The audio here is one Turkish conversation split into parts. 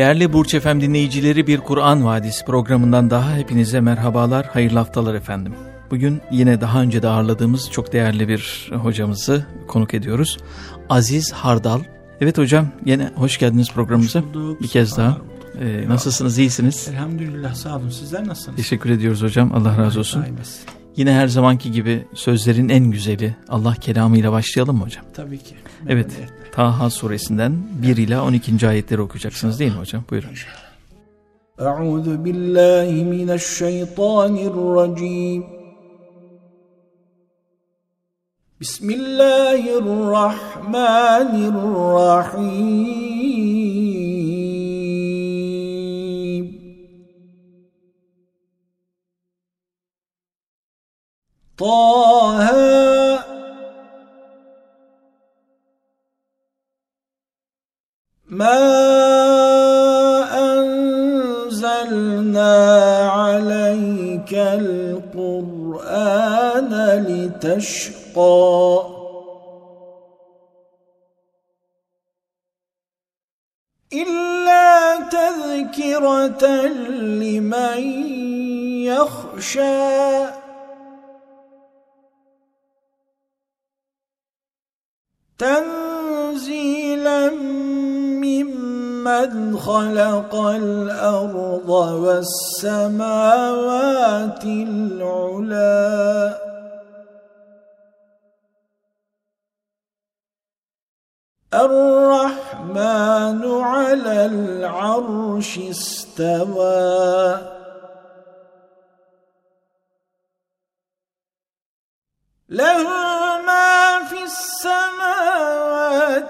Değerli Burç Efem dinleyicileri bir Kur'an Vadisi programından daha hepinize merhabalar, hayırlı haftalar efendim. Bugün yine daha önce de ağırladığımız çok değerli bir hocamızı konuk ediyoruz. Aziz Hardal. Evet hocam yine hoş geldiniz programımıza. Hoş bulduk. Bir kez daha. Ee, nasılsınız, iyisiniz? Elhamdülillah sağ olun. Sizler nasılsınız? Teşekkür ediyoruz hocam. Allah razı olsun. Yine her zamanki gibi sözlerin en güzeli Allah kelamıyla başlayalım mı hocam? Tabii ki. Evet. Taha suresinden 1 ila 12. ayetleri okuyacaksınız değil mi hocam? Buyurun. Euzu billahi mineşşeytanirracim. Bismillahirrahmanirrahim. طه ما أنزلنا عليك القرآن لتشقى. إلا تذكرة لمن يخشى. تنزيلا ممن خلق الأرض والسماوات العلا الرحمن على العرش استوى له ما في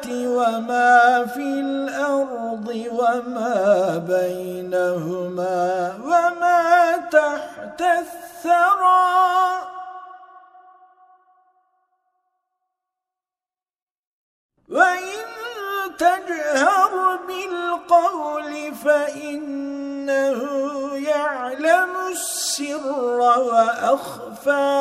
وما في الأرض وما بينهما وما تحت الثرى وإن تجهر بالقول فإنه يعلم السر وأخفى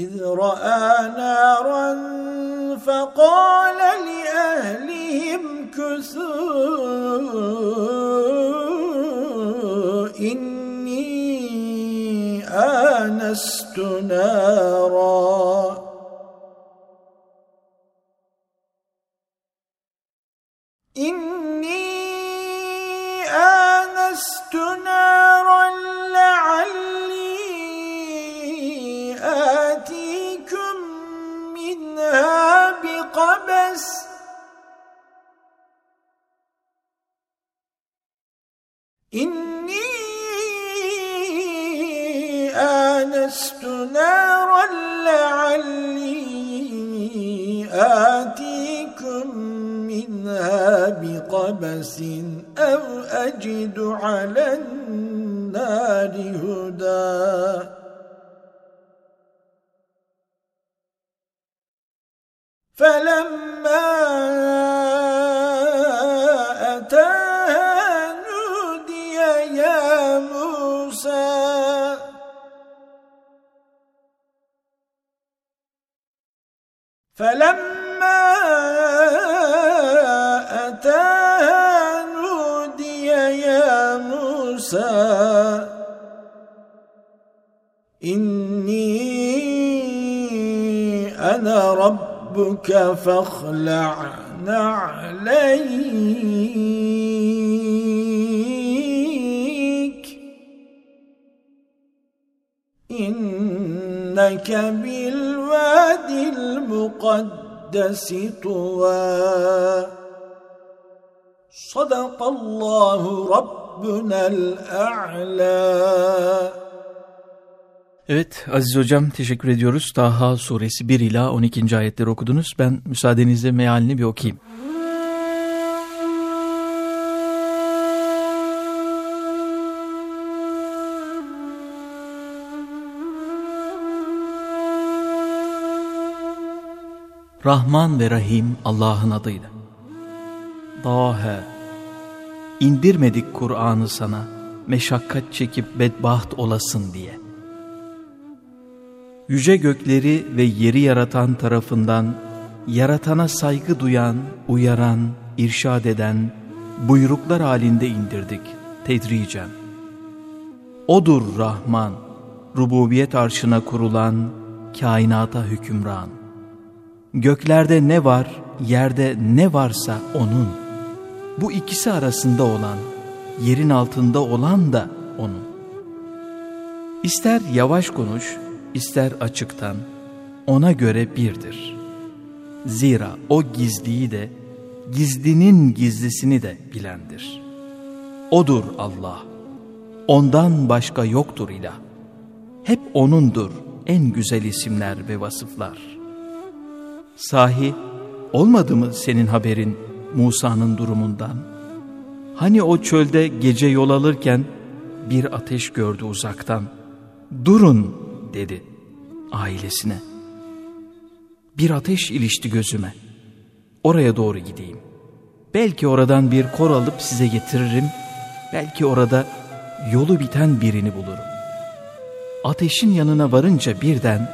إذ رأى نارا فقال لأهلهم كثوا إني آنست نارا. إني آنست نارا. إني آنست نارا لعلي آتيكم منها بقبس أو أجد على النار هدى. فلما أتاها نودي يا موسى إني أنا ربك فاخلع نعليك. إنك بالواد المقدس طوى صدق الله ربنا الأعلى Evet Aziz Hocam teşekkür ediyoruz. Taha suresi 1 ila 12. ayetleri okudunuz. Ben müsaadenizle mealini bir okuyayım. Rahman ve Rahim Allah'ın adıyla. Dahe. İndirmedik Kur'an'ı sana meşakkat çekip bedbaht olasın diye. Yüce gökleri ve yeri yaratan tarafından yaratana saygı duyan, uyaran, irşad eden buyruklar halinde indirdik tedricen. Odur Rahman, rububiyet arşına kurulan, kainata hükümran. Göklerde ne var, yerde ne varsa O'nun. Bu ikisi arasında olan, yerin altında olan da O'nun. İster yavaş konuş, ister açıktan, O'na göre birdir. Zira O gizliyi de, gizlinin gizlisini de bilendir. O'dur Allah. Ondan başka yoktur ilah. Hep O'nundur en güzel isimler ve vasıflar. Sahi olmadı mı senin haberin Musa'nın durumundan? Hani o çölde gece yol alırken bir ateş gördü uzaktan. Durun dedi ailesine. Bir ateş ilişti gözüme. Oraya doğru gideyim. Belki oradan bir kor alıp size getiririm. Belki orada yolu biten birini bulurum. Ateşin yanına varınca birden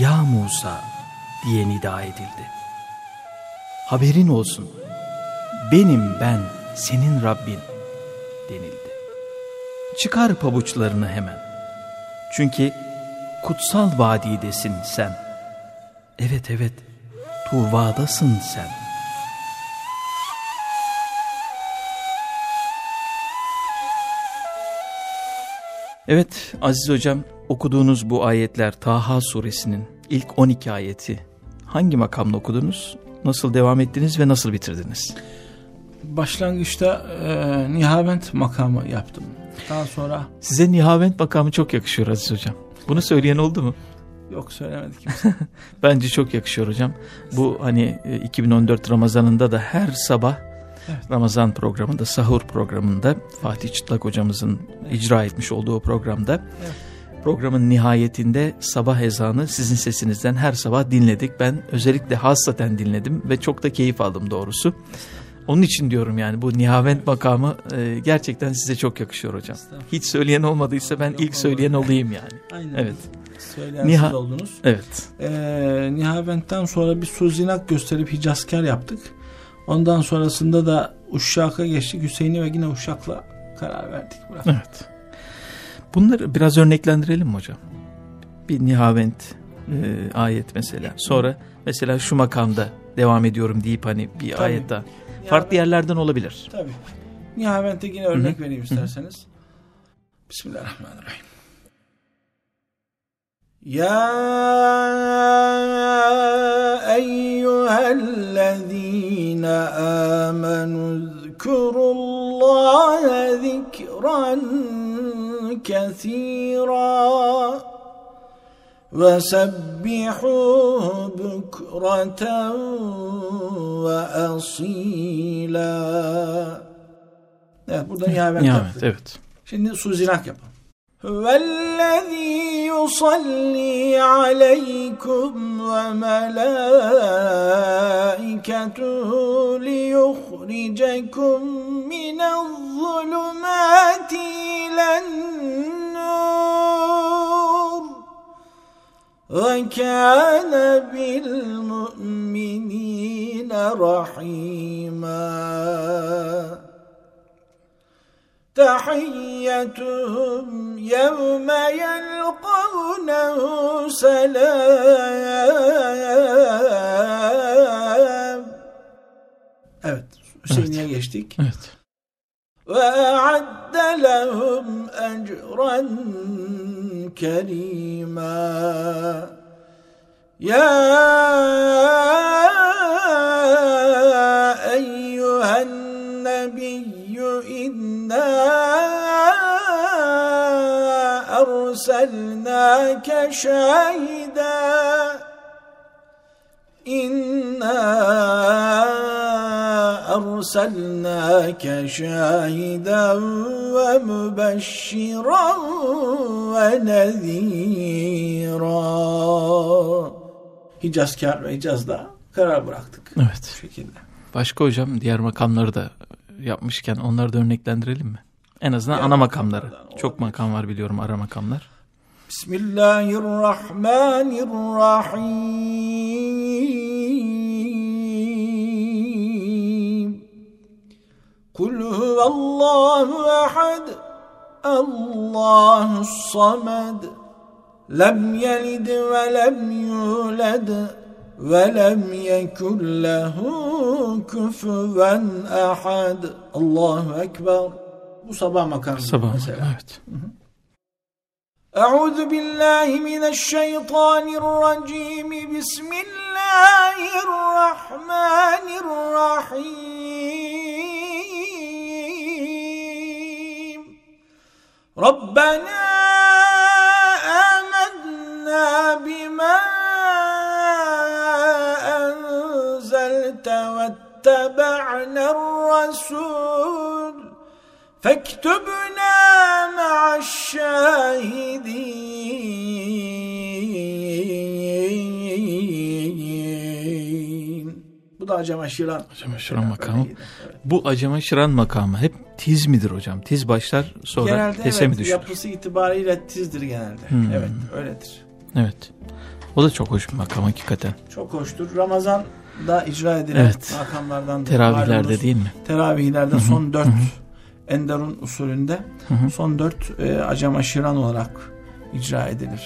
Ya Musa diye nida edildi. Haberin olsun benim ben senin Rabbin denildi. Çıkar pabuçlarını hemen. Çünkü kutsal vadidesin sen. Evet evet Tuva'dasın sen. Evet Aziz Hocam okuduğunuz bu ayetler Taha suresinin ilk 12 ayeti hangi makamda okudunuz? Nasıl devam ettiniz ve nasıl bitirdiniz? Başlangıçta e, Nihavent makamı yaptım. Daha sonra... Size Nihavent makamı çok yakışıyor Aziz Hocam. Bunu söyleyen oldu mu? Yok söylemedi kimse. Bence çok yakışıyor hocam. Bu hani 2014 Ramazan'ında da her sabah evet. Ramazan programında, sahur programında Fatih Çıtlak hocamızın evet. icra etmiş olduğu programda evet. Programın nihayetinde sabah ezanı sizin sesinizden her sabah dinledik. Ben özellikle hassaten dinledim ve çok da keyif aldım doğrusu. Onun için diyorum yani bu nihavent makamı e, gerçekten size çok yakışıyor hocam. Hiç söyleyen olmadıysa ben ilk söyleyen olayım yani. Aynen. Evet. Söyleyen Niha oldunuz. Evet. Ee, Nihavent'ten sonra bir suzinak gösterip Hicazkar yaptık. Ondan sonrasında da Uşşak'a geçtik. Hüseyin'i ve yine Uşşak'la karar verdik. Bıraktık. Evet. Bunları biraz örneklendirelim mi hocam? Bir Nihavent e, ayet mesela. Sonra mesela şu makamda devam ediyorum deyip hani bir Tabii. ayet daha. Farklı yerlerden olabilir. Tabii. Nihavent'e yine örnek Hı-hı. vereyim isterseniz. Hı-hı. Bismillahirrahmanirrahim. يا ايها الذين امنوا اذكروا الله ذكرا كثيرا وسبحوه بكره واصيلا Evet burada nihamet yaptık. Evet. Şimdi suzinak yapalım. Hüvellezî يصلي عليكم وملائكته ليخرجكم من الظلمات إلى النور. وكان بالمؤمنين رحيماً. تحيتهم يوم يلقونه سلام Evet, Hüseyin'e evet. geçtik. Evet. وأعد لهم أجرا كريما يا أيها النبي إنا أرسلناك شاهدا إنا أرسلناك شاهدا ومبشرا ونذيرا Hicazkar ve Hicaz'da karar bıraktık. Evet. Bu şekilde. Başka hocam diğer makamları da yapmışken onları da örneklendirelim mi? En azından ya ana makamları. Çok makam var biliyorum ara makamlar. Bismillahirrahmanirrahim. Kul huvallahu ehad. Allahu samed. Lem yelid ve lem yuled. ولم يكن له كفوا أحد. الله sabah makamı sabah mesela. evet أعوذ بالله من الشيطان الرجيم. بسم الله الرحمن الرحيم. ربنا آمنا بما واتبعنا الرسول فاكتبنا مع الشاهدين Bu da Acem Aşiran. Acem Aşiran makamı. Bu Acem Aşiran makamı hep tiz midir hocam? Tiz başlar sonra genelde tese evet, mi düşür? Yapısı itibariyle tizdir genelde. Hmm. Evet öyledir. Evet. O da çok hoş bir makam hakikaten. Çok hoştur. Ramazan'da icra edilen evet. makamlardan. Teravihlerde değil mi? Teravihlerde son dört Enderun usulünde hı hı. son dört e, acem aşiran olarak icra edilir.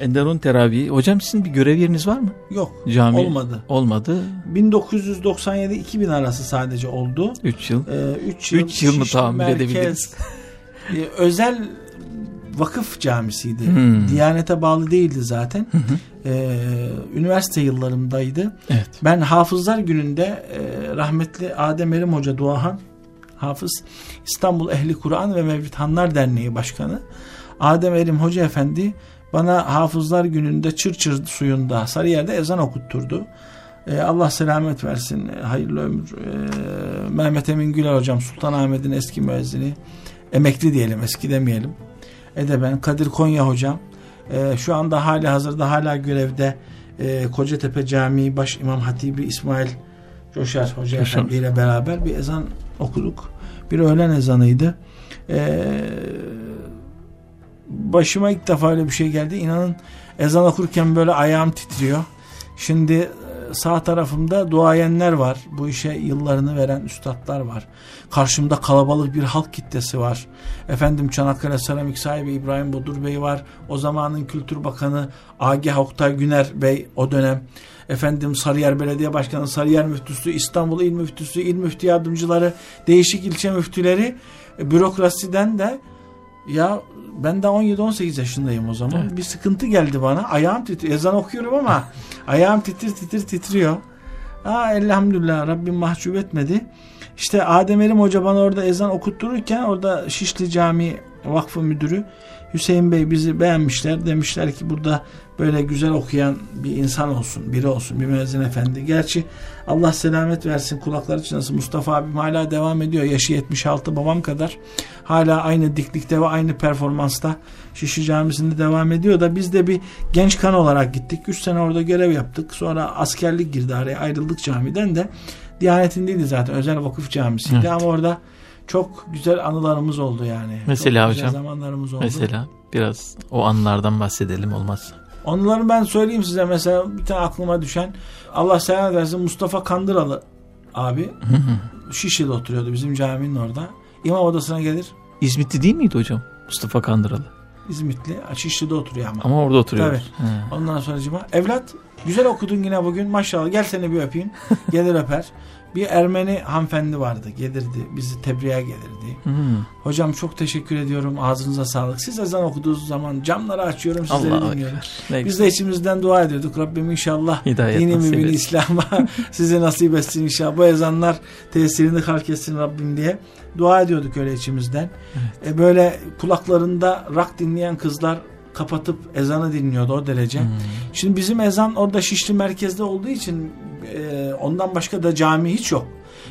Enderun teravihi. Hocam sizin bir görev yeriniz var mı? Yok. Cami olmadı. Olmadı. 1997-2000 arası sadece oldu. 3 yıl. 3 ee, yıl, Üç yıl mı tahammül edebiliriz? e, özel vakıf camisiydi. Hmm. Diyanete bağlı değildi zaten. Hı hı. Ee, üniversite yıllarımdaydı. Evet. Ben Hafızlar Günü'nde e, rahmetli Adem Erim Hoca Duahan Hafız İstanbul Ehli Kur'an ve Mevlid Hanlar Derneği Başkanı Adem Erim Hoca Efendi bana Hafızlar Günü'nde Çırçır suyunda Sarıyer'de ezan okutturdu. Ee, Allah selamet versin. Hayırlı ömür. Ee, Mehmet Emin Güler hocam Sultanahmet'in eski müezzini. Emekli diyelim eski demeyelim. Edeben Kadir Konya hocam. Ee, şu anda hali hazırda hala görevde e, Kocatepe Camii Baş İmam Hatibi İsmail Coşar Hoca. Efendi ile beraber bir ezan okuduk. Bir öğlen ezanıydı. Ee, başıma ilk defa öyle bir şey geldi. İnanın ezan okurken böyle ayağım titriyor. Şimdi e, sağ tarafımda duayenler var. Bu işe yıllarını veren üstadlar var. Karşımda kalabalık bir halk kitlesi var. Efendim Çanakkale Seramik sahibi İbrahim Bodur Bey var. O zamanın Kültür Bakanı Agah Oktay Güner Bey o dönem efendim Sarıyer Belediye Başkanı, Sarıyer Müftüsü, İstanbul İl Müftüsü, İl Müftü Yardımcıları, değişik ilçe müftüleri, e, bürokrasiden de ya ben de 17-18 yaşındayım o zaman. Evet. Bir sıkıntı geldi bana. Ayağım titriyor. Ezan okuyorum ama ayağım titir titir titriyor. Aa, elhamdülillah Rabbim mahcup etmedi. İşte Adem Erim Hoca bana orada ezan okuttururken orada Şişli Cami Vakfı Müdürü Hüseyin Bey bizi beğenmişler. Demişler ki burada böyle güzel okuyan bir insan olsun, biri olsun, bir müezzin efendi. Gerçi Allah selamet versin kulakları çınlasın. Mustafa abim hala devam ediyor. Yaşı 76 babam kadar. Hala aynı diklikte ve aynı performansta Şişli Camisi'nde devam ediyor da biz de bir genç kan olarak gittik. 3 sene orada görev yaptık. Sonra askerlik girdi araya ayrıldık camiden de. Diyanetin değildi zaten özel vakıf camisiydi evet. ama orada çok güzel anılarımız oldu yani. Mesela çok hocam. zamanlarımız oldu. Mesela biraz o anılardan bahsedelim olmaz. Onların ben söyleyeyim size mesela bir tane aklıma düşen Allah selam versin Mustafa Kandıralı abi Şişli'de oturuyordu bizim caminin orada. İmam odasına gelir İzmitli değil miydi hocam? Mustafa Kandıralı. İzmitli Şişli'de oturuyor ama. Ama orada oturuyor. Tabii. Ondan sonra evlat güzel okudun yine bugün maşallah gel seni bir öpeyim. Gelir öper. Bir Ermeni hanımefendi vardı gelirdi bizi tebriğe gelirdi. Hmm. Hocam çok teşekkür ediyorum ağzınıza sağlık. Siz ezan okuduğunuz zaman camları açıyorum sizleri Allah dinliyorum. Biz de içimizden dua ediyorduk. Rabbim inşallah Hidayet dini mübini. İslam'a size nasip etsin inşallah. Bu ezanlar tesirini halk etsin Rabbim diye dua ediyorduk öyle içimizden. E böyle kulaklarında rak dinleyen kızlar kapatıp ezanı dinliyordu o derece. Hmm. Şimdi bizim ezan orada Şişli merkezde olduğu için e, ondan başka da cami hiç yok.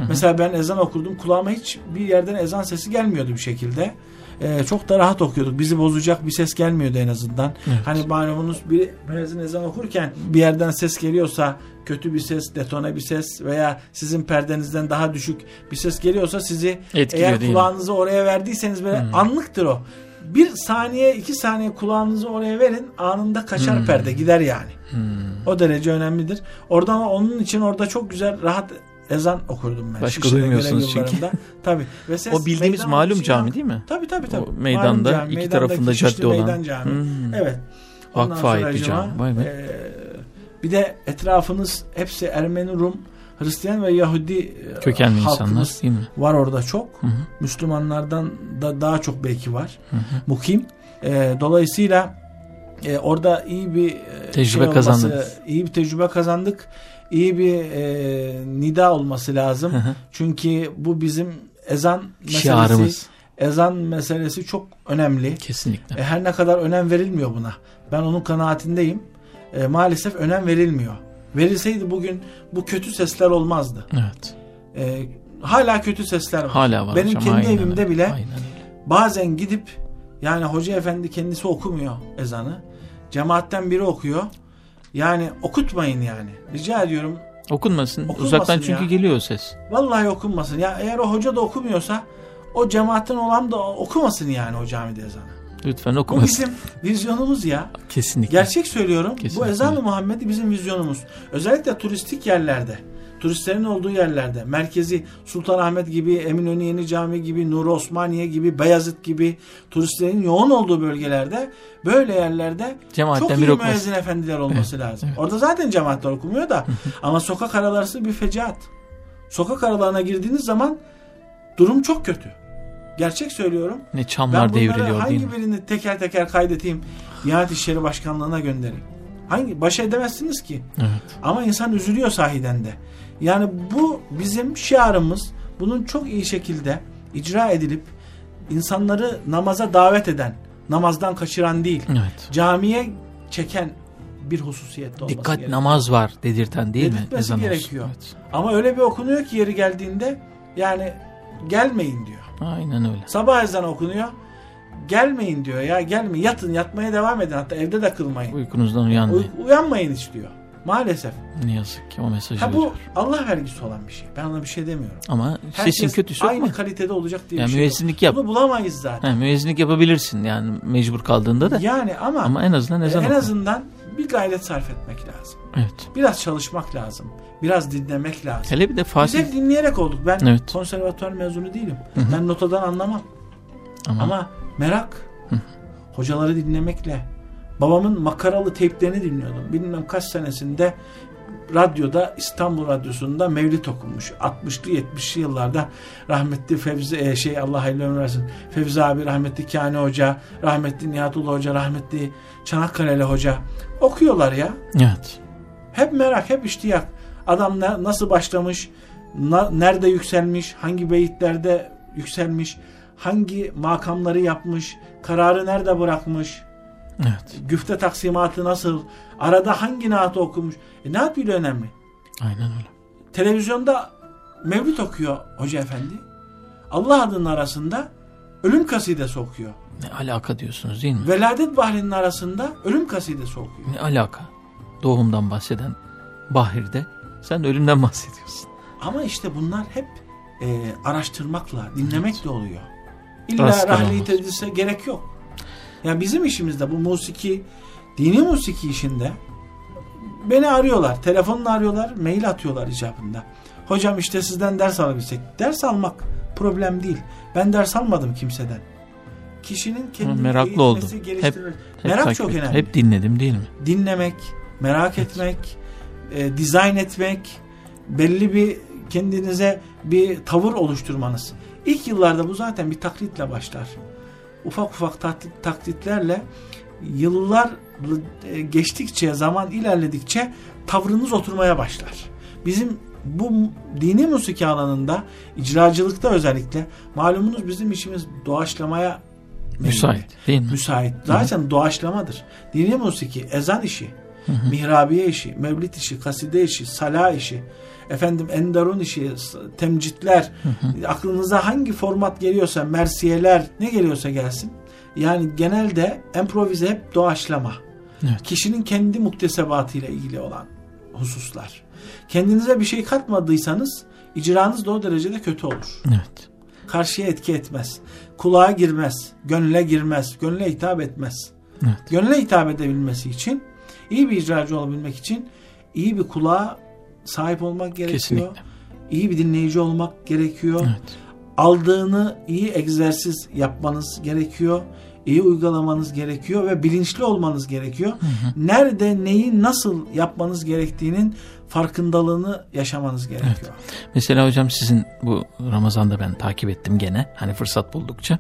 Mesela ben ezan okurdum kulağıma hiç bir yerden ezan sesi gelmiyordu bir şekilde. E, çok da rahat okuyorduk. Bizi bozacak bir ses gelmiyordu en azından. Evet. Hani malumunuz bir müezzin ezan okurken bir yerden ses geliyorsa kötü bir ses, detone bir ses veya sizin perdenizden daha düşük bir ses geliyorsa sizi Etkiliyor eğer kulağınızı oraya verdiyseniz böyle Hmm. anlıktır o. Bir saniye iki saniye kulağınızı oraya verin anında kaçar Hmm. perde gider yani. Hmm. O derece önemlidir. Oradan onun için orada çok güzel rahat ezan okurdum ben. Başka Şişli'de duymuyorsunuz çünkü. Tabii. Ve ses O bildiğimiz malum cami değil mi? Tabii tabii tabii. O meydanda cami, iki tarafında cadde olan. Meydan cami. Hmm. Evet. Vakfa ait bir cami. Vay be. e, bir de etrafınız hepsi Ermeni, Rum, Hristiyan ve Yahudi e, Kökenli insanlar değil mi? var orada çok. Hı hı. Müslümanlardan da daha çok belki var. Hı hı. Mukim. E, dolayısıyla e, orada iyi bir e, Tecrübe şey olması, kazandınız. iyi bir tecrübe kazandık. İyi bir e, nida olması lazım. Hı hı. Çünkü bu bizim ezan meselesi, Şiarımız. ezan meselesi çok önemli. Kesinlikle. E, her ne kadar önem verilmiyor buna. Ben onun kanaatindeyim. E, maalesef önem verilmiyor. Verilseydi bugün bu kötü sesler olmazdı. Evet. E, hala kötü sesler var. Hala var Benim hocam. kendi aynen evimde öyle. bile Aynen öyle. bazen gidip yani hoca efendi kendisi okumuyor ezanı. Cemaatten biri okuyor. Yani okutmayın yani. Rica ediyorum. Okunmasın. Okunmasın Uzaktan çünkü ya. geliyor ses. Vallahi okunmasın. Ya eğer o hoca da okumuyorsa o cemaatten olan da okumasın yani o camide ezanı. Lütfen Bu okumasın. bizim vizyonumuz ya. Kesinlikle. Gerçek söylüyorum. Kesinlikle. Bu ezan-ı Muhammed'i bizim vizyonumuz. Özellikle turistik yerlerde, turistlerin olduğu yerlerde, merkezi Sultanahmet gibi, Eminönü Yeni Cami gibi, Nur Osmaniye gibi, Beyazıt gibi turistlerin yoğun olduğu bölgelerde böyle yerlerde Cemaatten çok iyi okumasın. müezzin efendiler olması Evet, lazım. evet. Orada zaten cemaatler okumuyor da ama sokak aralarısı bir fecaat. Sokak aralarına girdiğiniz zaman durum çok kötü. Gerçek söylüyorum. Ne çamlar devriliyor değil hangi mi? birini teker teker kaydedeyim Diyanet İşleri Başkanlığı'na göndereyim. Hangi baş edemezsiniz ki. Evet. Ama insan üzülüyor sahiden de. Yani bu bizim şiarımız. Bunun çok iyi şekilde icra edilip insanları namaza davet eden, namazdan kaçıran değil, Evet. camiye çeken bir hususiyette olması Dikkat gerekiyor. namaz var dedirten değil mi? Dedirtmesi Ezan olsun. gerekiyor. Evet. Ama öyle bir okunuyor ki yeri geldiğinde yani gelmeyin diyor. Aynen öyle. Sabah ezanı okunuyor. Gelmeyin diyor ya gelmeyin yatın yatmaya devam edin hatta evde de kılmayın. Uykunuzdan uyanmayın. Uy- uyanmayın hiç diyor. Maalesef. Ne yazık ki o mesajı Ha bu veriyor. Allah vergisi olan bir şey. Ben ona bir şey demiyorum. Ama Herkes sesin kötüsü aynı ama kalitede olacak diye yani bir şey yok. yap. Bunu bulamayız zaten. Ha, müezzinlik yapabilirsin yani mecbur kaldığında da. Yani ama, Ama en azından ezan en oku. azından bir gayret sarf etmek lazım. Evet. Biraz çalışmak lazım. Biraz dinlemek lazım. Hele bir de Biz Fatih hep dinleyerek olduk. Ben Evet. konservatuvar mezunu değilim. Hı hı. Ben notadan anlamam. ama, Ama merak. Hı. Hocaları dinlemekle. Babamın makaralı teyplerini dinliyordum. Bilmem kaç senesinde radyoda İstanbul Radyosu'nda mevlit okunmuş. 60'lı 70'li yıllarda rahmetli Fevzi e, şey Allah hayırlı ömür versin. Fevzi abi, rahmetli Kani Hoca, rahmetli Nihatullah Hoca, rahmetli Çanakkale'li Hoca okuyorlar ya. evet. Hep merak, hep iştiyak. Adam ne- nasıl başlamış, na- nerede yükselmiş, hangi beyitlerde yükselmiş, hangi makamları yapmış, kararı nerede bırakmış, Evet. güfte taksimatı nasıl, arada hangi naatı okumuş. E, naat bile önemli. Aynen öyle. Televizyonda mevlüt okuyor hoca efendi. Allah adının arasında ölüm kasidesi okuyor. Ne alaka diyorsunuz değil mi? Veladet bahrinin arasında ölüm kasidesi okuyor. Ne alaka? Doğumdan bahseden Bahir'de sen de ölümden bahsediyorsun. Ama işte bunlar hep e, araştırmakla, dinlemekle oluyor. İlla Rastgele rahli tedrise gerek yok. Yani bizim işimizde bu musiki Dini musiki işinde beni arıyorlar. Telefonla arıyorlar. Mail atıyorlar icabında. Hocam işte sizden ders alabilsek. Ders almak problem değil. Ben ders almadım kimseden. Kişinin kendini meraklı oldum. Hep, hep Merak çok önemli. Hep dinledim değil mi? Dinlemek, merak evet. etmek, e, dizayn etmek, belli bir kendinize bir tavır oluşturmanız. İlk yıllarda bu zaten bir taklitle başlar. Ufak ufak taklit, taklitlerle yıllar e, geçtikçe, zaman ilerledikçe tavrınız oturmaya başlar. Bizim bu dini musiki alanında, icracılıkta özellikle malumunuz bizim işimiz doğaçlamaya müsait değil mi? Müsait. Zaten Hı. doğaçlamadır. Dini musiki, ezan işi, Hı hı. mihrabiye işi, mevlid işi, kaside işi, sala işi, efendim endarun işi, temcitler, hı hı. aklınıza hangi format geliyorsa, mersiyeler ne geliyorsa gelsin. Yani genelde improvize hep doğaçlama. Evet. Kişinin kendi muktesebatıyla ilgili olan hususlar. Kendinize bir şey katmadıysanız icranız da o derecede kötü olur. Evet. Karşıya etki etmez. Kulağa girmez. Gönle girmez. Gönle hitap etmez. Evet. Gönle hitap edebilmesi için iyi bir icracı olabilmek için iyi bir kulağa sahip olmak gerekiyor. Kesinlikle. İyi bir dinleyici olmak gerekiyor. Evet. Aldığını iyi egzersiz yapmanız gerekiyor. İyi uygulamanız gerekiyor ve bilinçli olmanız gerekiyor. Hı hı. Nerede neyi nasıl yapmanız gerektiğinin farkındalığını yaşamanız gerekiyor. Evet. Mesela hocam sizin bu Ramazan'da ben takip ettim gene hani fırsat buldukça.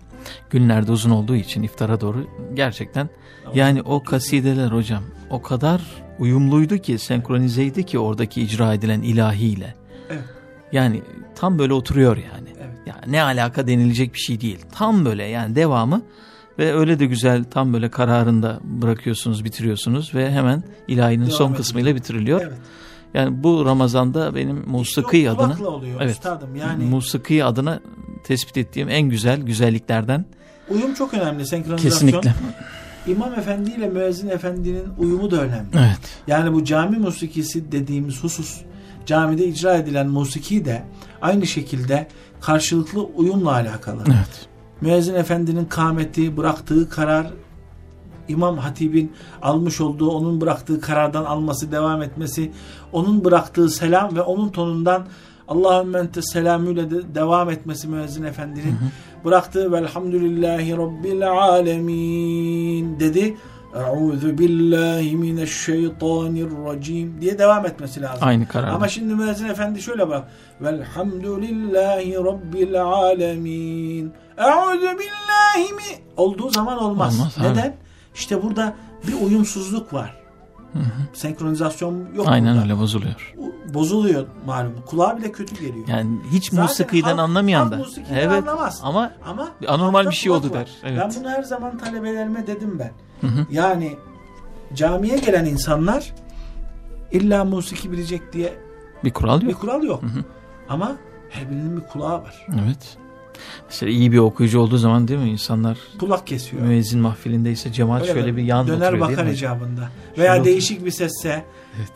Günlerde uzun olduğu için iftara doğru gerçekten yani o kasideler hocam o kadar uyumluydu ki senkronizeydi ki oradaki icra edilen ilahiyle. Evet. Yani tam böyle oturuyor yani. Evet. Yani ne alaka denilecek bir şey değil. Tam böyle yani devamı ve öyle de güzel tam böyle kararında bırakıyorsunuz bitiriyorsunuz ve hemen ilahinin Devam son ediyor. kısmıyla bitiriliyor. Evet. Yani bu Ramazan'da benim musiki adına oluyor evet, üstadım yani. Musiki adına tespit ettiğim en güzel güzelliklerden. Uyum çok önemli senkronizasyon. Kesinlikle. İmam Efendi ile Müezzin Efendi'nin uyumu da önemli. Evet. Yani bu cami musikisi dediğimiz husus camide icra edilen musiki de aynı şekilde karşılıklı uyumla alakalı. Evet. Müezzin Efendi'nin kâmeti, bıraktığı karar İmam Hatib'in almış olduğu, onun bıraktığı karardan alması, devam etmesi, onun bıraktığı selam ve onun tonundan Allahümme ente selamüyle de devam etmesi müezzin efendinin hı hı. bıraktığı velhamdülillahi rabbil alemin dedi. Euzu billahi mineşşeytanirracim diye devam etmesi lazım. Aynı karar. Ama şimdi müezzin efendi şöyle bak. Velhamdülillahi rabbil alemin. Euzu billahi mi olduğu zaman olmaz. olmaz Neden? Abi. İşte burada bir uyumsuzluk var. Hı hı. Senkronizasyon yok. Aynen burada. öyle bozuluyor. Bozuluyor malum. Kulağa bile kötü geliyor. Yani hiç Zaten musikiden halk, anlamayan da. Halk evet. anlamaz. Ama, ama anormal bir şey oldu var. der. Evet. Ben bunu her zaman talebelerime dedim ben. Hı hı. Yani camiye gelen insanlar illa musiki bilecek diye bir kural yok. Bir kural yok. Hı hı. Ama her birinin bir kulağı var. Evet. Mesela iyi bir okuyucu olduğu zaman değil mi insanlar kulak kesiyor. Müezzin mahfilindeyse cemaat Öyle şöyle bir yan döner bakar icabında. Veya Şöyle değişik otur. bir sesse evet.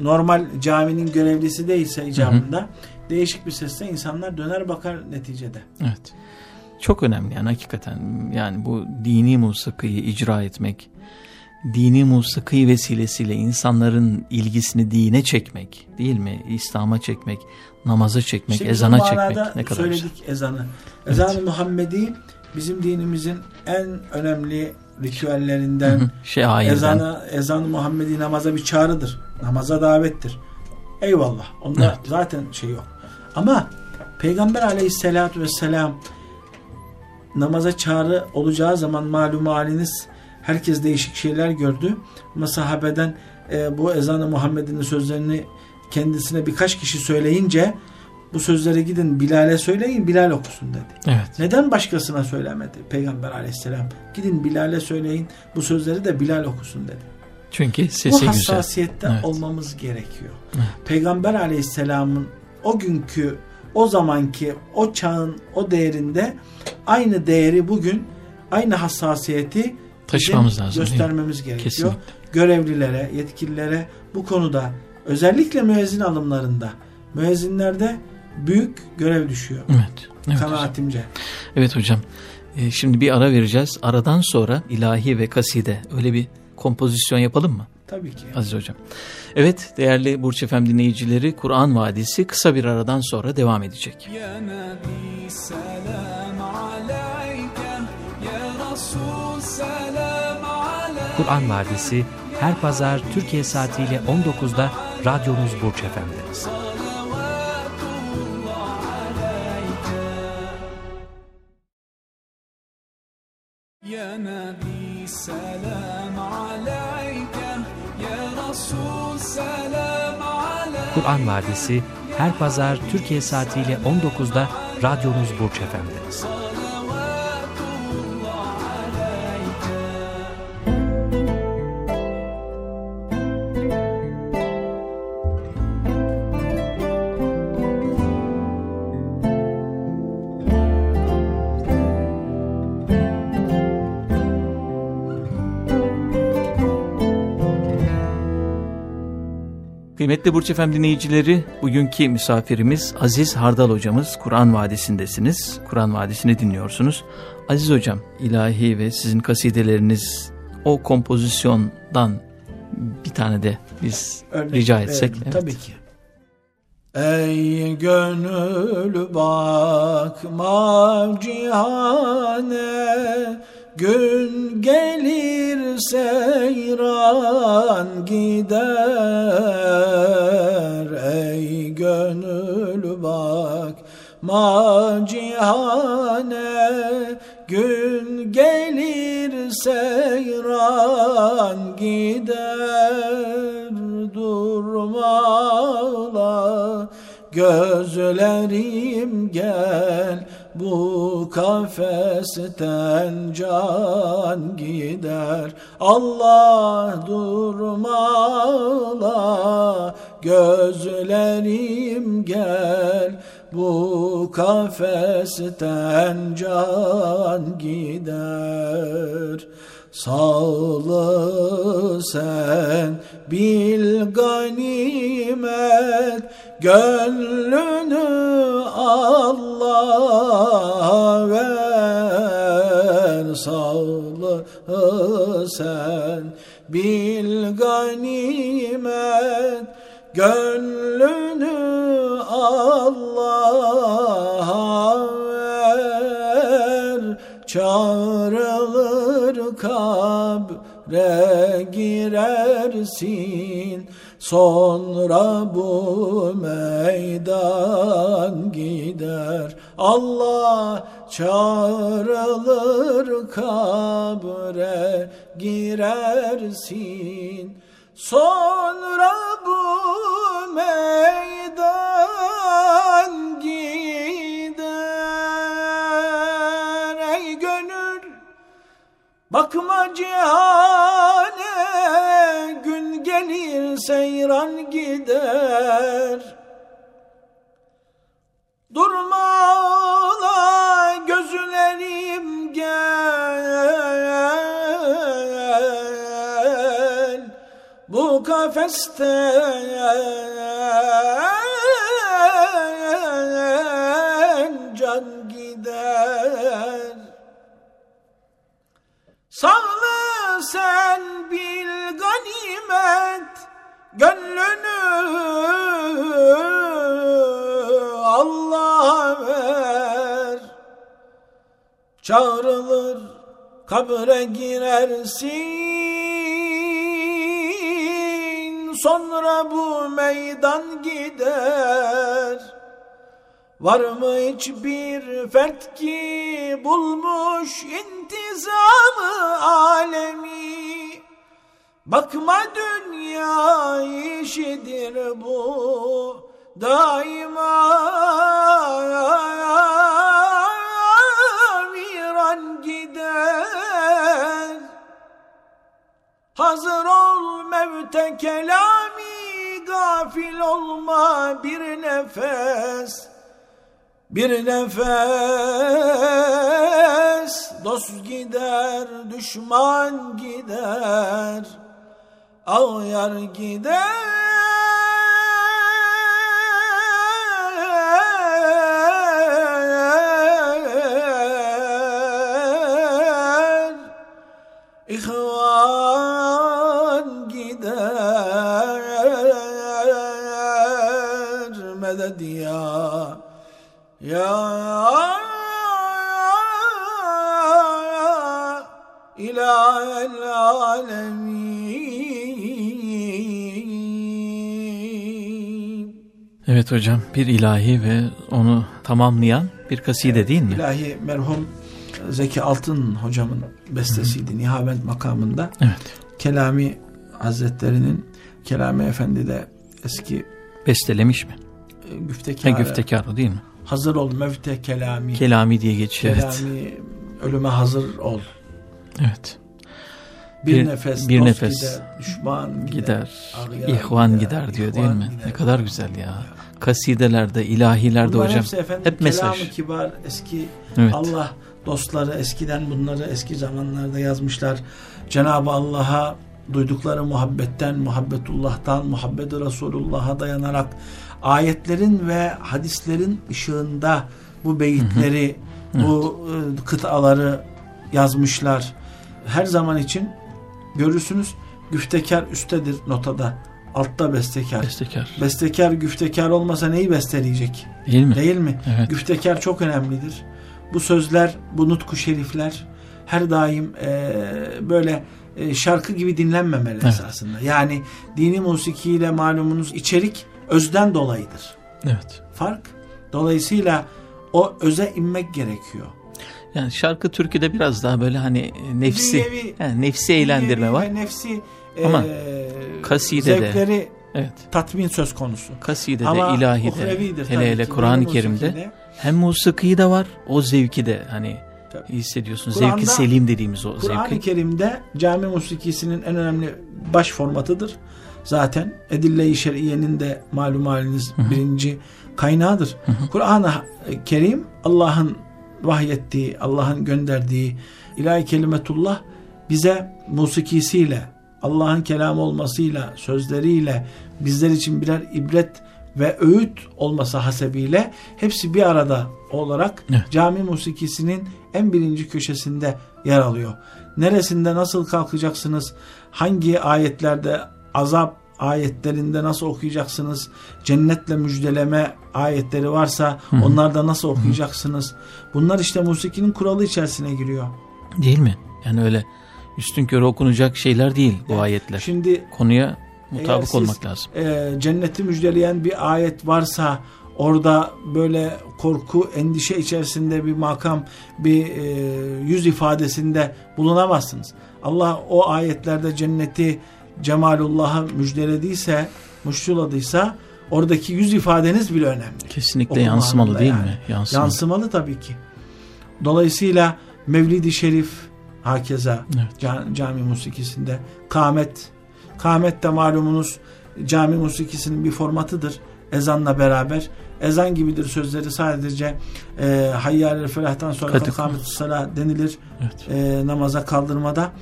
normal caminin görevlisi değilse icabında Hı-hı. değişik bir sesse insanlar döner bakar neticede. Evet. Çok önemli yani hakikaten yani bu dini musikiyi icra etmek, dini musiki vesilesiyle insanların ilgisini dine çekmek değil mi? İslam'a çekmek, namaza çekmek, Şimdi ezana çekmek ne kadar söyledik güzel. ezanı. Ezan-ı evet. Muhammedi bizim dinimizin en önemli ritüellerinden şey ezanı, ezan-ı Muhammedi namaza bir çağrıdır. Namaza davettir. Eyvallah. Onda evet. zaten şey yok. Ama Peygamber aleyhissalatu vesselam namaza çağrı olacağı zaman malum haliniz herkes değişik şeyler gördü. Ama sahabeden e, bu ezan-ı Muhammed'in sözlerini kendisine birkaç kişi söyleyince bu sözleri gidin Bilal'e söyleyin Bilal okusun dedi. Evet. Neden başkasına söylemedi Peygamber aleyhisselam? Gidin Bilal'e söyleyin bu sözleri de Bilal okusun dedi. Çünkü sesi güzel. Bu hassasiyette evet. olmamız gerekiyor. Evet. Peygamber aleyhisselamın o günkü o zamanki o çağın o değerinde aynı değeri bugün aynı hassasiyeti taşımamız lazım. Göstermemiz gerekiyor. Kesinlikle. Görevlilere, yetkililere bu konuda özellikle müezzin alımlarında müezzinlerde büyük görev düşüyor. Evet. evet Kanaatimce. Hocam. Evet hocam. Ee, şimdi bir ara vereceğiz. Aradan sonra ilahi ve kaside öyle bir kompozisyon yapalım mı? Tabii ki. Aziz Hocam. Evet değerli Burç Efem dinleyicileri Kur'an Vadisi kısa bir aradan sonra devam edecek. Ya Nabi selam Kur'an Vadisi her pazar Türkiye saatiyle 19'da radyonuz Burç Efem'de. Ya Nabi selam aleyke Ya Resul selam aleyke Kur'an Vadisi her pazar Türkiye saatiyle 19'da radyonuz Burç Efendi. Kıymetli Burç Efem dinleyicileri, bugünkü misafirimiz Aziz Hardal hocamız. Kur'an Vadisi'ndesiniz. Kur'an Vadisi'ni dinliyorsunuz. Aziz hocam, ilahi ve sizin kasideleriniz o kompozisyondan bir tane de biz Örnek rica etsek. Evet. Tabii ki. Ey gönül bakma cihane Gün gelir seyran gider. Ey gönül bak macihane. Gün gelir seyran gider. Durmala gözlerim gel bu kafesten can gider. Allah durmala gözlerim gel. Bu kafesten can gider. Sağlı sen bil ganimet Gönlünü Allah ver Sağlı sen bil ganimet. Gönlünü Allah ver Çağrılır kabre girersin Sonra bu meydan gider. Allah çağrılır kabre girersin Sonra bu meydan bakma cihane gün gelir seyran gider. Durmala gözlerim gel. Bu kafesten can gider Sağlı sen bil ganimet Gönlünü Allah ver. Çağrılır kabre girersin Sonra bu meydan gider Var mı hiçbir fert ki bulmuş intizamı alemi? Bakma dünya işidir bu daima viran gider. Hazır ol mevte kelami gafil olma bir nefes bir nefes dost gider, düşman gider, ağyar gider. Evet hocam bir ilahi ve onu tamamlayan bir kaside değil mi? İlahi merhum Zeki Altın hocamın bestesiydi Nihavent makamında. Evet. Kelami Hazretlerinin Kelami Efendi de eski Bestelemiş mi? e, Ha, güftekar. güftekar o değil mi? Hazır ol mevte kelami. Kelami diye geçiyor. Evet. kelami ölüme hazır ol. evet. Bir, Bir- nefes bir nefes gider, düşman gider, Gider. ihvan gider, diyor değil ihvan mi? gider. Ne kadar güzel ya. Kasidelerde, ilahilerde Bunlar hocam hepsi efendim hep mesaj. kibar eski Evet. Allah dostları eskiden bunları eski zamanlarda yazmışlar. Cenab-ı Allah'a duydukları muhabbetten, muhabbetullah'tan, muhabbeti Resulullah'a dayanarak ayetlerin ve hadislerin ışığında bu beyitleri, bu e, kıtaları yazmışlar. Her zaman için görürsünüz güftekar üstedir notada, altta bestekar. Bestekar. Bestekar güftekar olmasa neyi besteleyecek? Değil mi? Değil mi? Evet. Güftekar çok önemlidir. Bu sözler, bu nutku şerifler her daim e, böyle e, şarkı gibi dinlenmemeli Evet. esasında. Yani dini musikiyle malumunuz içerik özden dolayıdır. Evet. Fark. Dolayısıyla o öze inmek gerekiyor. Yani şarkı türküde biraz daha böyle hani nefsi, Dünyevi- yani nefsi eğlendirme var. Nefsi Ama e, kasidede- zevkleri Evet. tatmin söz konusu. Kasidede, Ama ilahide, uhrevidir tabii hele hele. Kur'an-ı Kerim'de musikide- hem musiki de var, o zevki de hani Tabii. hissediyorsun. Zevki selim dediğimiz o Kur'an-ı zevki. Kerim'de cami musikisinin en önemli baş formatıdır. Zaten Edille-i Şer'iye'nin de malum haliniz birinci kaynağıdır. Kur'an-ı Kerim Allah'ın vahyettiği, Allah'ın gönderdiği ilahi kelimetullah bize musikisiyle, Allah'ın kelamı olmasıyla, sözleriyle bizler için birer ibret ve öğüt olması hasebiyle hepsi bir arada olarak Evet. cami musikisinin en birinci köşesinde yer alıyor. Neresinde nasıl kalkacaksınız? Hangi ayetlerde azap ayetlerinde nasıl okuyacaksınız? Cennetle müjdeleme ayetleri varsa onlarda nasıl okuyacaksınız? Bunlar işte musikinin kuralı içerisine giriyor. Değil mi? Yani öyle üstün körü okunacak şeyler değil bu ayetler. Şimdi Konuya mutabık siz, olmak lazım. e, cenneti müjdeleyen bir ayet varsa orada böyle korku, endişe içerisinde bir makam, bir e, yüz ifadesinde bulunamazsınız. Allah o ayetlerde cenneti cemalullah'a müjdelediyse, muştuladıysa oradaki yüz ifadeniz bile önemli. Kesinlikle Okuma yansımalı değil yani. mi? Yansımalı. Yansımalı tabii ki. Dolayısıyla Mevlid-i Şerif hakeza Evet. ca- cami musikisinde kamet kamet de malumunuz cami musikisinin bir formatıdır ezanla beraber ezan gibidir sözleri sadece e, hayyâlel felahtan sonra Kadık. kamet salah denilir Evet. e, namaza kaldırmada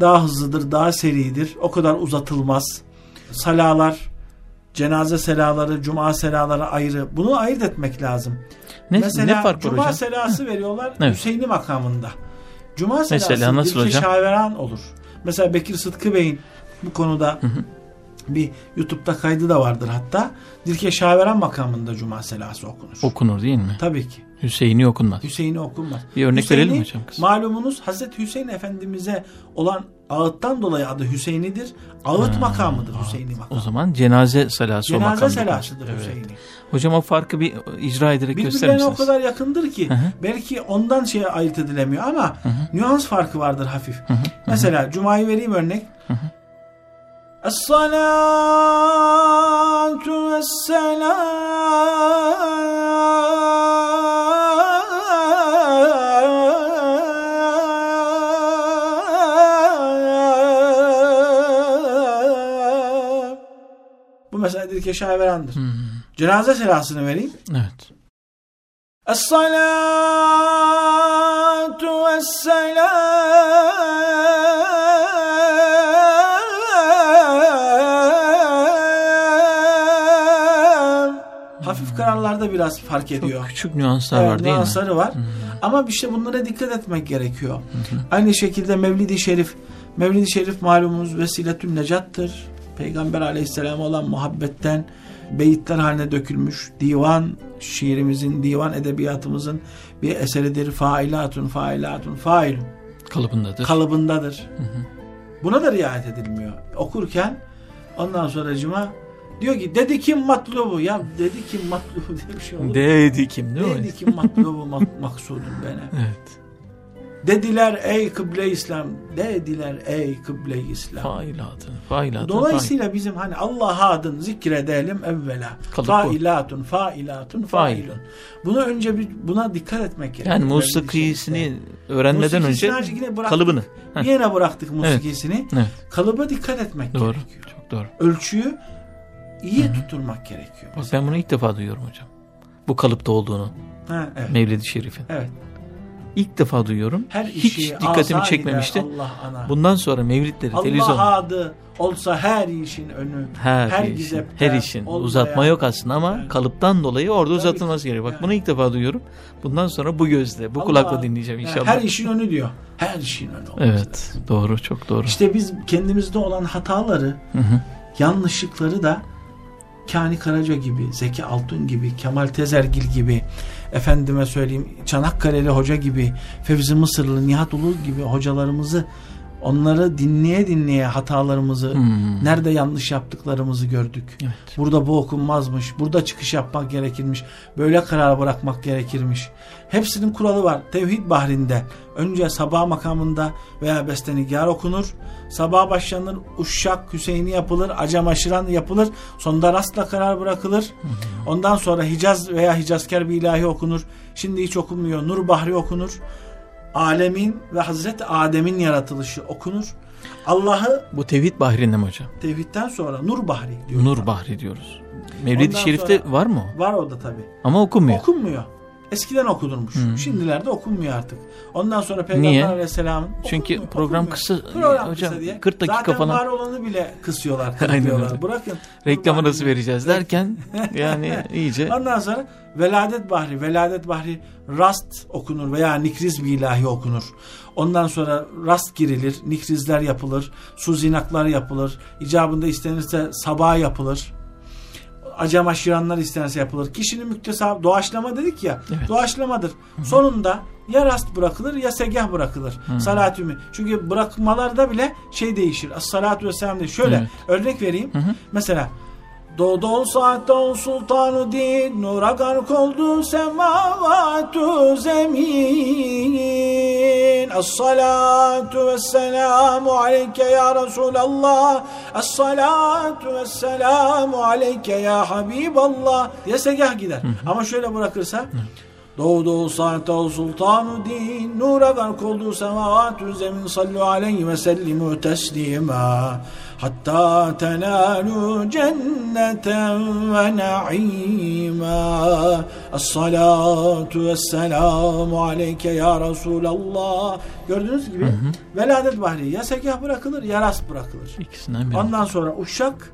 daha hızlıdır daha seridir o kadar uzatılmaz salalar cenaze selaları cuma selaları ayrı bunu ayırt etmek lazım Ne, Mesela ne fark var Cuma hocam? selası veriyorlar Evet. Hüseyin'i makamında. Cuma selası Mesela nasıl hocam? şaveran olur. Mesela Bekir Sıtkı Bey'in bu konuda bir YouTube'da kaydı da vardır hatta. Dilke Şaveran makamında Cuma selası okunur. Okunur değil mi? Tabii ki. Hüseyin'i okunmaz. Hüseyin'i okunmaz. Bir örnek Hüseyin'i, verelim mi hocam kız? Malumunuz Hazreti Hüseyin Efendimiz'e olan ağıttan dolayı adı Hüseyin'idir. Ağıt makamıdır Hüseyin'i O makamı. zaman cenaze salası o Cenaze makamda. selasıdır Evet. Hüseyin'i. Hocam o farkı bir icra ederek gösterir Birbirlerine o misiniz? kadar yakındır ki Hı hı. belki ondan şey ayırt edilemiyor ama nüans farkı vardır hafif. Mesela Cuma'yı vereyim örnek. Es-salatu vesselam Şahiveran'dır. Hmm, Cenaze selasını vereyim. Evet. Es-salatu vesselam. Hafif kararlarda biraz fark ediyor. Çok küçük nüanslar Evet, var değil mi? nüansları var. Ama işte bunlara dikkat etmek gerekiyor. Aynı şekilde Mevlid-i Şerif. Mevlid-i Şerif malumunuz vesiletün necattır. Peygamber aleyhisselama olan muhabbetten beyitler haline dökülmüş divan şiirimizin, divan edebiyatımızın bir eseridir. Failatun, failatun, failun. Kalıbındadır. Kalıbındadır. Hı hı. Buna da riayet edilmiyor. Okurken ondan sonra cuma diyor ki dedi kim matlubu ya dedi kim matlubu diye bir şey olur. Dedi kim değil dedi mi? Dedi kim matlubu mak maksudun bana. Evet. Dediler ey kıble İslam. Dediler ey kıble İslam. Failatın, failatın. Dolayısıyla fail. bizim hani Allah adın zikredelim evvela. Kalıp failatun, failatun, failun. Buna önce bir buna dikkat etmek gerekiyor. Yani musikisini öğrenmeden önce kalıbını. Bir yere bıraktık musikisini. Evet. Kalıba dikkat etmek doğru. gerekiyor. Çok doğru. Ölçüyü iyi Hı-hı. tutturmak gerekiyor. Bak ben bunu ilk defa duyuyorum hocam. Bu kalıpta olduğunu. Ha, evet. Mevlid-i Şerif'in. Evet. İlk defa duyuyorum. Her Hiç dikkatimi çekmemişti. Bundan sonra mevlidleri Allah televizyon. Allah adı olsa her işin önü. Her, her işin, her işin. Uzatma yok aslında ama yani. kalıptan dolayı orada Tabii uzatılması gerekiyor. Bak yani. bunu ilk defa duyuyorum. Bundan sonra bu gözle, bu Allah, kulakla dinleyeceğim inşallah. Yani her işin önü diyor. Her işin önü. Evet, lazım. doğru, çok doğru. İşte biz kendimizde olan hataları, hı hı. yanlışlıkları da Kani Karaca gibi, Zeki Altun gibi, Kemal Tezergil gibi, efendime söyleyeyim Çanakkale'li hoca gibi, Fevzi Mısırlı, Nihat Ulu gibi hocalarımızı onları dinleye dinleye hatalarımızı, hmm. nerede yanlış yaptıklarımızı gördük. Evet. Burada bu okunmazmış, burada çıkış yapmak gerekirmiş, böyle karar bırakmak gerekirmiş. Hepsinin kuralı var. Tevhid bahrinde önce sabah makamında veya bestenigar okunur. Sabah başlanır, uşşak Hüseyin'i yapılır, acam aşıran yapılır. Sonunda rastla karar bırakılır. Hmm. Ondan sonra Hicaz veya Hicazker bir ilahi okunur. Şimdi hiç okunmuyor. Nur Bahri okunur alemin ve Hazreti Adem'in yaratılışı okunur. Allah'ı bu tevhid bahrinde mi hocam? Tevhidden sonra nur bahri diyoruz. Nur bahri diyoruz. Mevlid-i Şerif'te var mı o? Var o da tabi. Ama okunmuyor. Okunmuyor. Eskiden okunurmuş. Hmm. Şimdilerde okunmuyor artık. Ondan sonra Peygamber Niye? Aleyhisselam'ın Çünkü program kısa program hocam kısa diye. 40 dakika Zaten falan. Zaten var olanı bile kısıyorlar. Aynen Bırakın. Reklamı nasıl vereceğiz derken yani iyice. Ondan sonra Veladet Bahri, Veladet Bahri Rast okunur veya Nikriz bir ilahi okunur. Ondan sonra rast girilir, nikrizler yapılır, suzinaklar yapılır. İcabında istenirse sabah yapılır acama şiranlar istense yapılır. Kişinin müktesab doğaçlama dedik ya. Evet. Doğaçlamadır. Hı-hı. Sonunda ya rast bırakılır ya segah bırakılır. Hı-hı. Salatü Çünkü bırakmalarda bile şey değişir. As-salatu vesselam değil. Şöyle evet. örnek vereyim. Hı-hı. Mesela Doğdu ol saatte ol sultanu din Nura gark oldu semavatu zemin Es-salatu vesselamu aleyke ya Resulallah Es-salatu vesselamu aleyke ya Habiballah diye segah gider. Hı hı. Ama şöyle bırakırsa hı. Doğdu saatte o sultanu din Nura gark oldu semavatü zemin Sallu aleyhi ve sellimu teslima Hatta tenalu cenneten ve na'ima Es-salatu vesselamu aleyke ya Resulallah Gördüğünüz gibi hı hı. veladet bahri ya segah bırakılır ya rast bırakılır. İkisinden biri. Ondan sonra uşak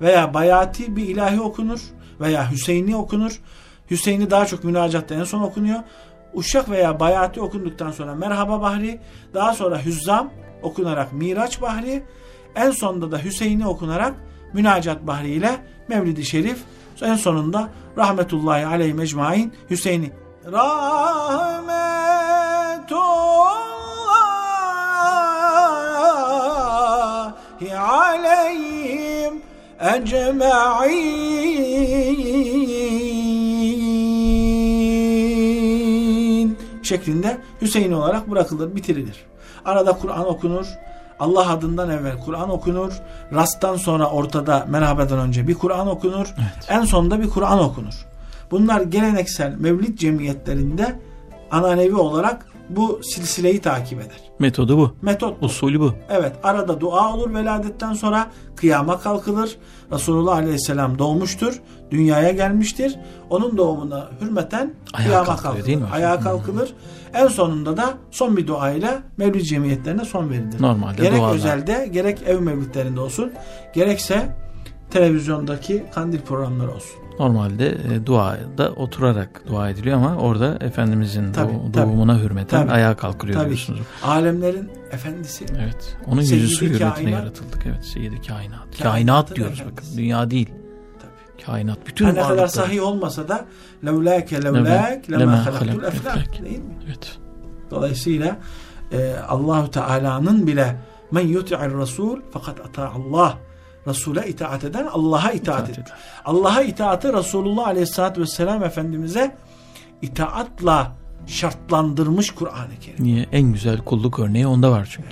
veya bayati bir ilahi okunur veya Hüseyin'i okunur Hüseyin'i daha çok münacatta en son okunuyor. Uşak veya Bayati okunduktan sonra Merhaba Bahri, daha sonra Hüzzam okunarak Miraç Bahri, en sonunda da Hüseyin'i okunarak Münacat Bahri ile Mevlid-i Şerif, en sonunda Rahmetullahi Aleyhi Mecmain Hüseyin'i. Rahmetullahi Aleyhim Ecma'in şeklinde Hüseyin olarak bırakılır, bitirilir. Arada Kur'an okunur. Allah adından evvel Kur'an okunur. Rasttan sonra ortada merhabadan önce bir Kur'an okunur. Evet. En sonunda bir Kur'an okunur. Bunlar geleneksel mevlid cemiyetlerinde ananevi olarak bu silsileyi takip eder. Metodu bu. Metot bu. Usulü bu. Evet. Arada dua olur veladetten sonra kıyama kalkılır. Resulullah Aleyhisselam doğmuştur. Dünyaya gelmiştir. Onun doğumuna hürmeten Ayağa kıyama kalkılır. Değil mi? Ayağa kalkılır. Hmm. En sonunda da son bir dua ile mevlid cemiyetlerine son verilir. Normalde Gerek dualar. özelde gerek ev mevlidlerinde olsun. Gerekse televizyondaki kandil programları olsun. Normalde e, duada oturarak dua ediliyor ama orada Efendimizin tabii, doğ, doğumuna hürmeten tabii, ayağa kalkılıyor tabii. diyorsunuz. Alemlerin efendisi. Evet. Onun yüzü su hürmetine yaratıldık. Evet. Seyyid-i kainat. Kainat, kainat diyoruz bakın. Dünya değil. Tabii. kainat bütün Her ne kadar sahih olmasa da levlâke levlâk lemâ halaktul eflâk değil mi? Evet. Dolayısıyla e, Allahu Teala'nın bile men yuti'ir rasul fakat ata Allah. Resul'e itaat eden Allah'a itaat, İtaat eder. Allah'a itaatı Resulullah Aleyhisselatü Vesselam Efendimiz'e itaatla şartlandırmış Kur'an-ı Kerim. Niye? En güzel kulluk örneği onda var çünkü.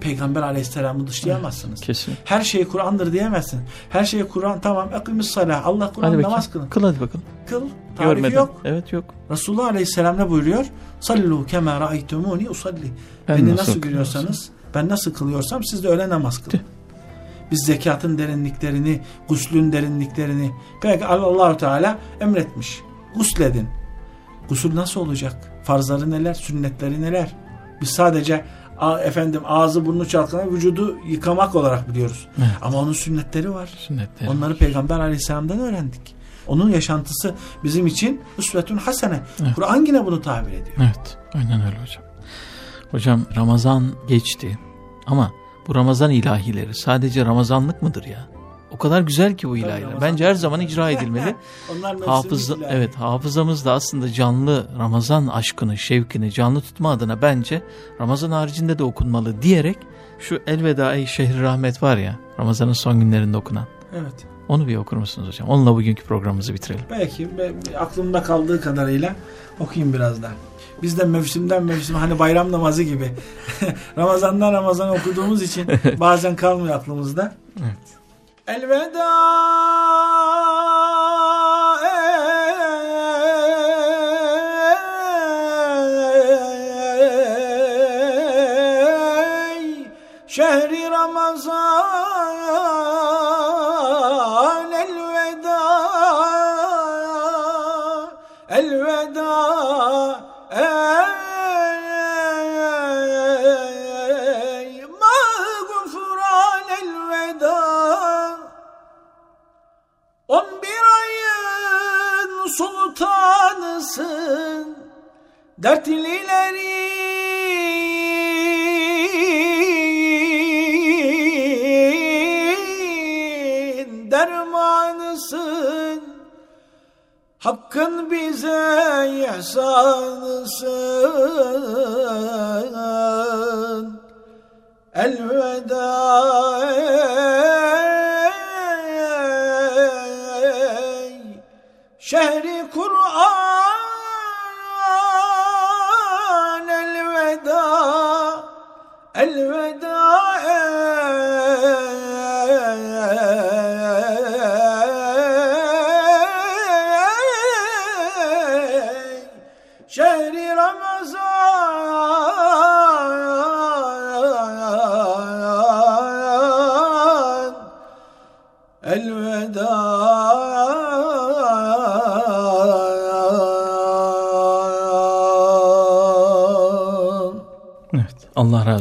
Peygamber Aleyhisselam'ı dışlayamazsınız. Kesin. Her şey Kur'an'dır diyemezsin. Her şey Kur'an tamam akımız salah. Allah Kur'an namaz kılın. Kıl hadi bakalım. Kıl. Tarifi Görmeden. yok. Evet yok. Resulullah Aleyhisselam ne buyuruyor? Sallu kema ra'aytumuni usalli. Ben Beni nasıl nasıl, görüyorsanız ben nasıl kılıyorsam siz de öyle namaz kılın. Biz zekatın derinliklerini, guslün derinliklerini Peygamber Allahu Teala emretmiş. Gusledin. Gusül nasıl olacak? Farzları neler, sünnetleri neler? Biz sadece efendim ağzı burnu çalkalamak, vücudu yıkamak olarak biliyoruz. Evet. Ama onun sünnetleri var. Sünnetleri. Onları Peygamber Aleyhisselam'dan öğrendik. Onun yaşantısı bizim için üsvetün hasene. Evet. Kur'an yine bunu tabir ediyor. Evet. Aynen öyle hocam. Hocam Ramazan geçti ama bu Ramazan ilahileri sadece Ramazanlık mıdır ya? O kadar güzel ki bu ilahiler. Bence her zaman icra edilmeli. Hafıza, ilahi. evet hafızamız da aslında canlı Ramazan aşkını, şevkini canlı tutma adına bence Ramazan haricinde de okunmalı diyerek şu Elveda-i Şehri Rahmet var ya Ramazan'ın son günlerinde okunan. Evet. Onu bir okur musunuz hocam? Onunla bugünkü programımızı bitirelim. Belki be- aklımda kaldığı kadarıyla okuyayım biraz daha. Biz de mevsimden mevsime hani bayram namazı gibi Ramazandan Ramazan okuduğumuz için bazen kalmıyor aklımızda. Evet. Elveda Dertlilerin dermanısın. Hakkın bize ihsanısın. Elveda ey şehri Kur'an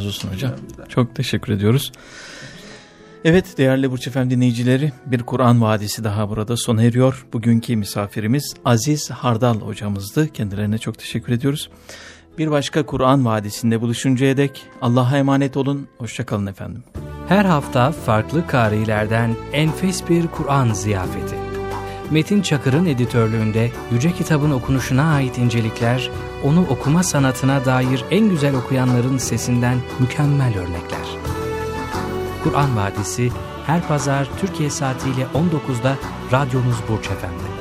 olsun hocam. Çok teşekkür ediyoruz. Evet değerli Burç Efem dinleyicileri bir Kur'an Vadisi daha burada sona eriyor. Bugünkü misafirimiz Aziz Hardal hocamızdı. Kendilerine çok teşekkür ediyoruz. Bir başka Kur'an Vadisi'nde buluşuncaya dek Allah'a emanet olun. Hoşçakalın efendim. Her hafta farklı karilerden enfes bir Kur'an ziyafeti. Metin Çakır'ın editörlüğünde Yüce Kitabın okunuşuna ait incelikler, onu okuma sanatına dair en güzel okuyanların sesinden mükemmel örnekler. Kur'an Vadisi her pazar Türkiye saatiyle 19'da radyonuz Burç Efendi.